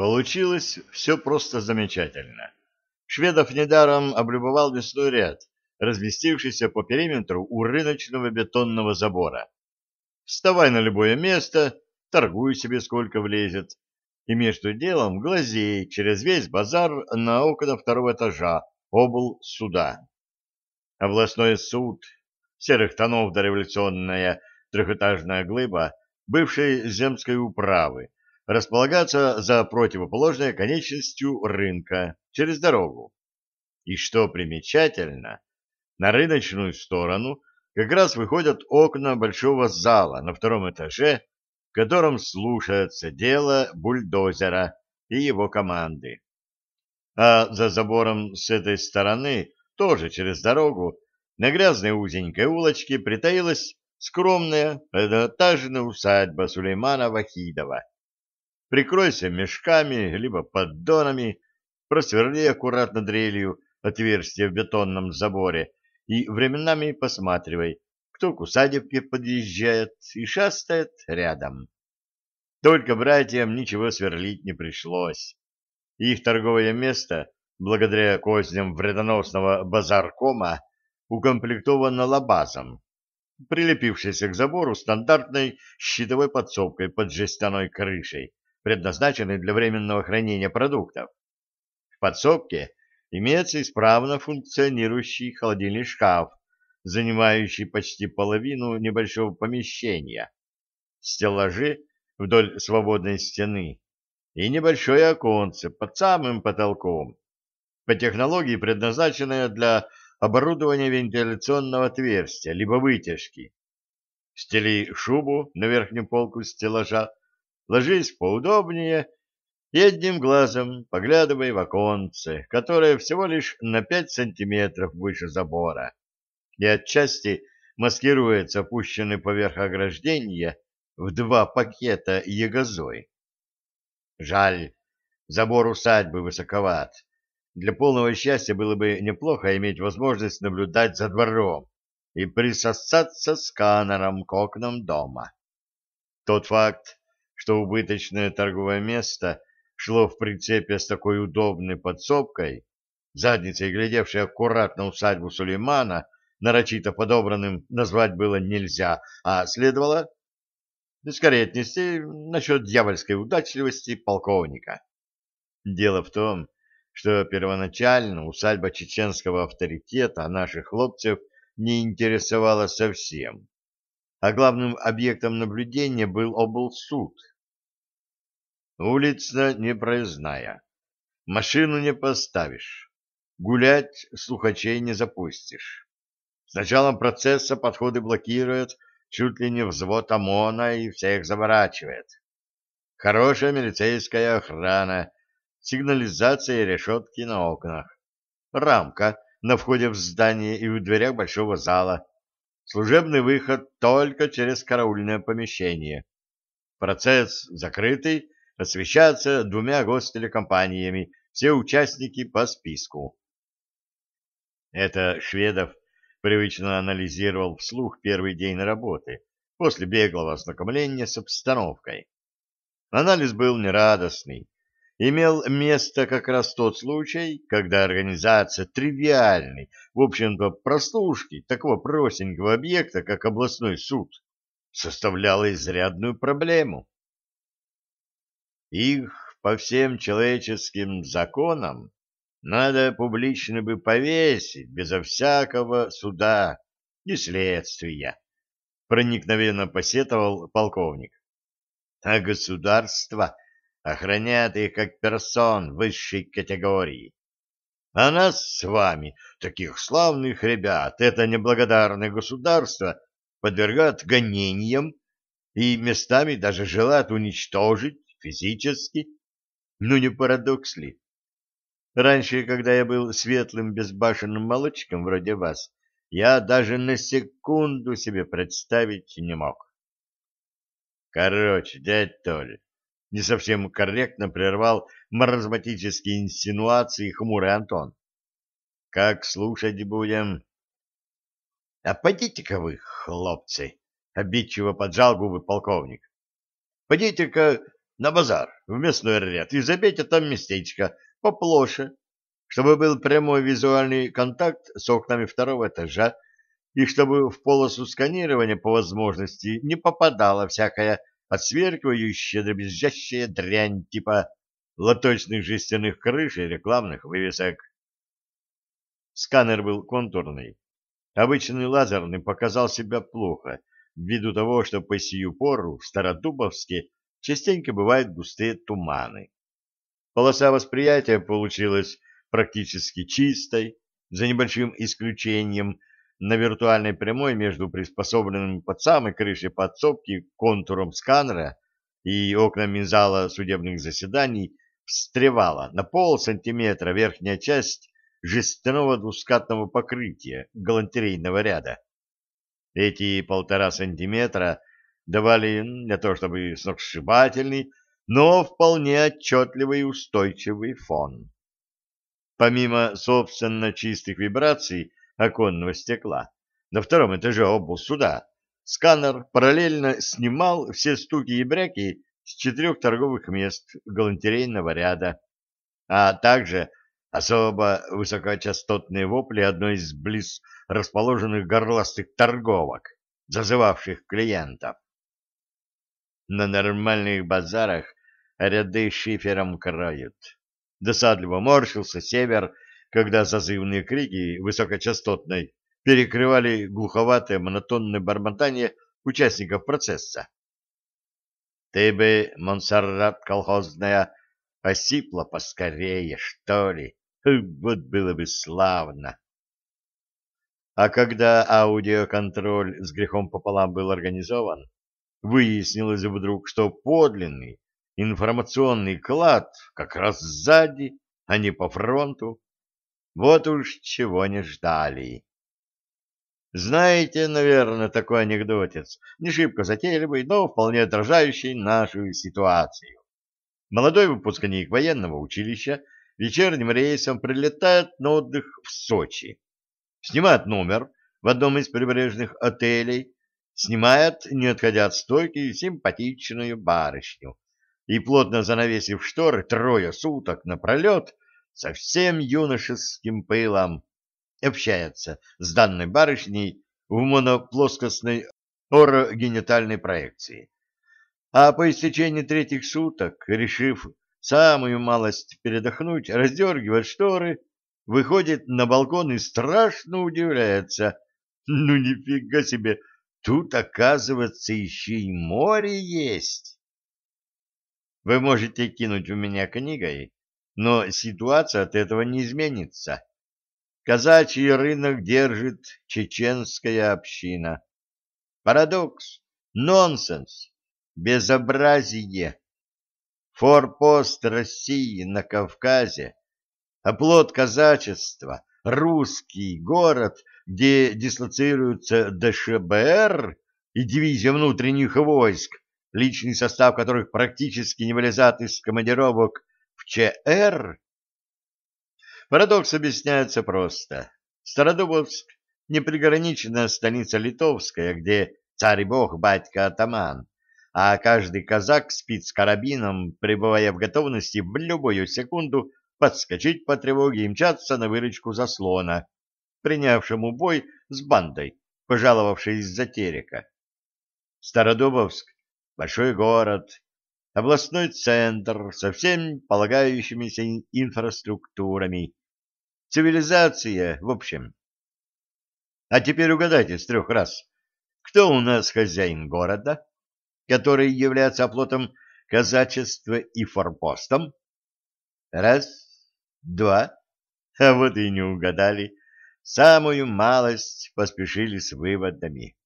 Получилось все просто замечательно. Шведов недаром облюбовал весной ряд, разместившийся по периметру у рыночного бетонного забора. Вставай на любое место, торгуй себе сколько влезет, и между делом глазей через весь базар на окна второго этажа обл суда. Областной суд серых тонов дореволюционная трехэтажная глыба бывшей земской управы, располагаться за противоположной конечностью рынка через дорогу. И что примечательно, на рыночную сторону как раз выходят окна большого зала на втором этаже, в котором слушается дело бульдозера и его команды. А за забором с этой стороны, тоже через дорогу, на грязной узенькой улочке притаилась скромная одноэтажная усадьба Сулеймана Вахидова, прикройся мешками либо поддонами, просверли аккуратно дрелью отверстие в бетонном заборе и временами посматривай, кто к усадебке подъезжает и шастает рядом. Только братьям ничего сверлить не пришлось. Их торговое место, благодаря козням вредоносного базаркома, укомплектовано лабазом, прилепившейся к забору стандартной щитовой подсобкой под жестяной крышей, предназначенный для временного хранения продуктов. В подсобке имеется исправно функционирующий холодильный шкаф, занимающий почти половину небольшого помещения, стеллажи вдоль свободной стены и небольшое оконце под самым потолком, по технологии предназначенное для оборудования вентиляционного отверстия либо вытяжки. Стели шубу на верхнюю полку стеллажа, ложись поудобнее и одним глазом поглядывай в оконце, которое всего лишь на пять сантиметров выше забора, и отчасти маскируется опущенный поверх ограждения в два пакета ягозой. Жаль, забор усадьбы высоковат. Для полного счастья было бы неплохо иметь возможность наблюдать за двором и присосаться сканером к окнам дома. Тот факт, что убыточное торговое место шло в прицепе с такой удобной подсобкой, задницей глядевшей аккуратно усадьбу Сулеймана, нарочито подобранным назвать было нельзя, а следовало скорее отнести насчет дьявольской удачливости полковника. Дело в том, что первоначально усадьба чеченского авторитета наших хлопцев не интересовала совсем, а главным объектом наблюдения был облсуд, Улица непроездная. Машину не поставишь. Гулять слухачей не запустишь. С началом процесса подходы блокируют чуть ли не взвод ОМОНа и всех заворачивает. Хорошая милицейская охрана, сигнализация и решетки на окнах. Рамка на входе в здание и в дверях большого зала. Служебный выход только через караульное помещение. Процесс закрытый освещаться двумя гостелекомпаниями, все участники по списку. Это Шведов привычно анализировал вслух первый день работы, после беглого ознакомления с обстановкой. Анализ был нерадостный. Имел место как раз тот случай, когда организация тривиальной, в общем-то, прослушки такого простенького объекта, как областной суд, составляла изрядную проблему. Их по всем человеческим законам надо публично бы повесить безо всякого суда и следствия, проникновенно посетовал полковник. А государство охраняет их как персон высшей категории. А нас с вами, таких славных ребят, это неблагодарное государство подвергает гонениям и местами даже желает уничтожить Физически? Ну не парадокс ли? Раньше, когда я был светлым безбашенным молочком вроде вас, я даже на секунду себе представить не мог. Короче, дядь Толя, не совсем корректно прервал маразматические инсинуации хмурый Антон. Как слушать будем? — А пойдите-ка вы, хлопцы! — обидчиво поджал губы полковник. — Пойдите-ка на базар, в местной ряд, и забейте там местечко поплоше, чтобы был прямой визуальный контакт с окнами второго этажа, и чтобы в полосу сканирования по возможности не попадала всякая отсверкивающая дребезжащая дрянь типа лоточных жестяных крыш и рекламных вывесок. Сканер был контурный. Обычный лазерный показал себя плохо, ввиду того, что по сию пору в Стародубовске частенько бывают густые туманы. Полоса восприятия получилась практически чистой, за небольшим исключением на виртуальной прямой между приспособленным под самой крышей подсобки контуром сканера и окнами зала судебных заседаний встревала на пол сантиметра верхняя часть жестяного двускатного покрытия галантерейного ряда. Эти полтора сантиметра давали не то чтобы сногсшибательный, но вполне отчетливый и устойчивый фон. Помимо, собственно, чистых вибраций оконного стекла, на втором этаже облсуда сканер параллельно снимал все стуки и бряки с четырех торговых мест галантерейного ряда, а также особо высокочастотные вопли одной из близ расположенных горластых торговок, зазывавших клиентов. На нормальных базарах ряды шифером кроют. Досадливо морщился север, когда зазывные крики высокочастотной перекрывали глуховатое монотонное бормотание участников процесса. Ты бы, Монсеррат колхозная, осипла поскорее, что ли? Вот было бы славно. А когда аудиоконтроль с грехом пополам был организован, выяснилось вдруг, что подлинный информационный клад как раз сзади, а не по фронту. Вот уж чего не ждали. Знаете, наверное, такой анекдотец, не шибко затейливый, но вполне отражающий нашу ситуацию. Молодой выпускник военного училища вечерним рейсом прилетает на отдых в Сочи. Снимает номер в одном из прибрежных отелей, снимает, не отходя от стойки, симпатичную барышню, и, плотно занавесив шторы трое суток напролет, со всем юношеским пылом общается с данной барышней в моноплоскостной орогенитальной проекции. А по истечении третьих суток, решив самую малость передохнуть, раздергивает шторы, выходит на балкон и страшно удивляется. Ну, нифига себе, тут, оказывается, еще и море есть. Вы можете кинуть в меня книгой, но ситуация от этого не изменится. Казачий рынок держит чеченская община. Парадокс, нонсенс, безобразие. Форпост России на Кавказе, оплот казачества, русский город, где дислоцируются ДШБР и дивизия внутренних войск, личный состав которых практически не вылезает из командировок ЧР? Парадокс объясняется просто. Стародубовск — неприграниченная станица литовская, где царь бог батька-атаман, а каждый казак спит с карабином, пребывая в готовности в любую секунду подскочить по тревоге и мчаться на выручку заслона, принявшему бой с бандой, пожаловавшей из-за терека. Стародубовск большой город, областной центр со всеми полагающимися инфраструктурами, цивилизация, в общем. А теперь угадайте с трех раз, кто у нас хозяин города, который является оплотом казачества и форпостом? Раз, два, а вот и не угадали, самую малость поспешили с выводами.